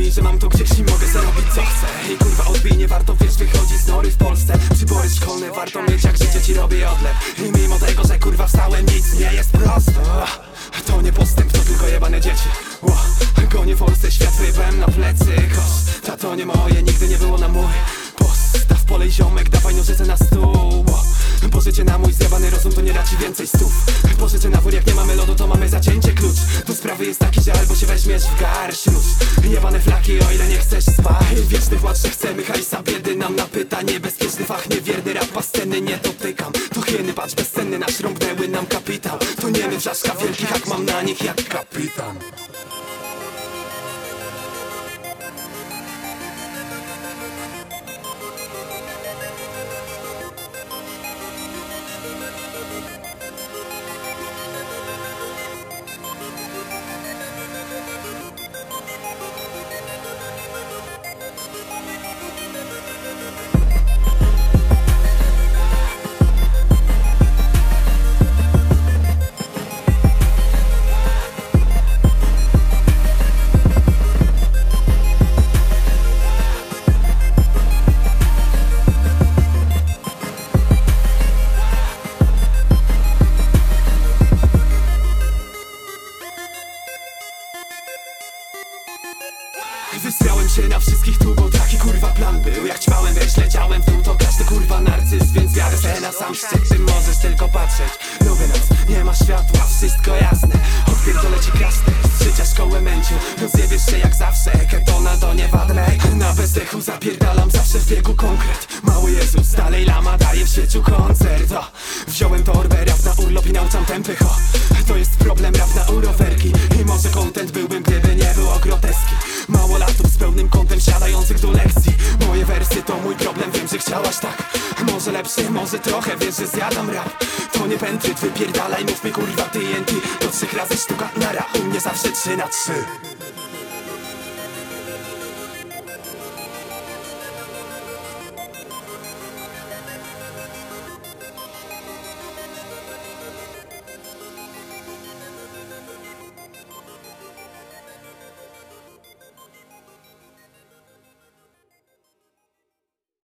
pojmij, że mam to gdzieś i mogę zarobić co chcę. I kurwa odbij, nie warto wiesz, wychodzi z nory w Polsce. Przybory szkolne warto mieć, jak życie ci robi odlew. I mimo tego, że kurwa wstałem, nic nie jest prosto To nie postęp, to tylko jebane dzieci. Gonię Polsce, świat wyjebałem na plecy. Kosz, to nie moje, nigdy nie było na mój Postaw polej ziomek, dawaj nożyce na stół. Pożycie na mój zjebany rozum, to nie da ci więcej stów. Pożycie na wór, jak nie mamy lodu, to mamy zacięcie klucz. Do sprawy jest taki, że albo się weźmiesz w garść nóż. Jebane flaki, o ile nie chcesz spać. Wieczny płacz, że chcemy hajsa, biedy nam na pytanie. Bezpieczny fach, niewierny rap, a sceny nie dotykam. To hieny, patrz, bezcenny nasz rąbnęły nam kapitał. To nie my wrzaszka wielkich, jak mam na nich jak kapitan Wysrałem się na wszystkich tu, bo taki kurwa plan był. Jak ćwałem, wiesz, leciałem w dół, to każdy kurwa narcyz Więc wiarę se na sam szczyt, ty możesz tylko patrzeć. Lubię noc, nie ma światła, wszystko jasne. Odpierdolę ci krasny, z życia szkołę męciu Rozjebiesz się jak zawsze, ketona to nie Na bezdechu zapierdalam zawsze w biegu konkret. Mały Jezus, dalej lama daje w sieciu koncert. O, Wziąłem torbę, rap na urlop i nauczam tempy, ho To jest problem, rap na urowerki. I może content byłbym, chciałaś tak Może lepszy, może trochę, wiesz, że zjadam rap. To nie pętryt, wypierdalaj, mów mi kurwa TNT Do trzech razy sztuka nara, u mnie zawsze trzy na trzy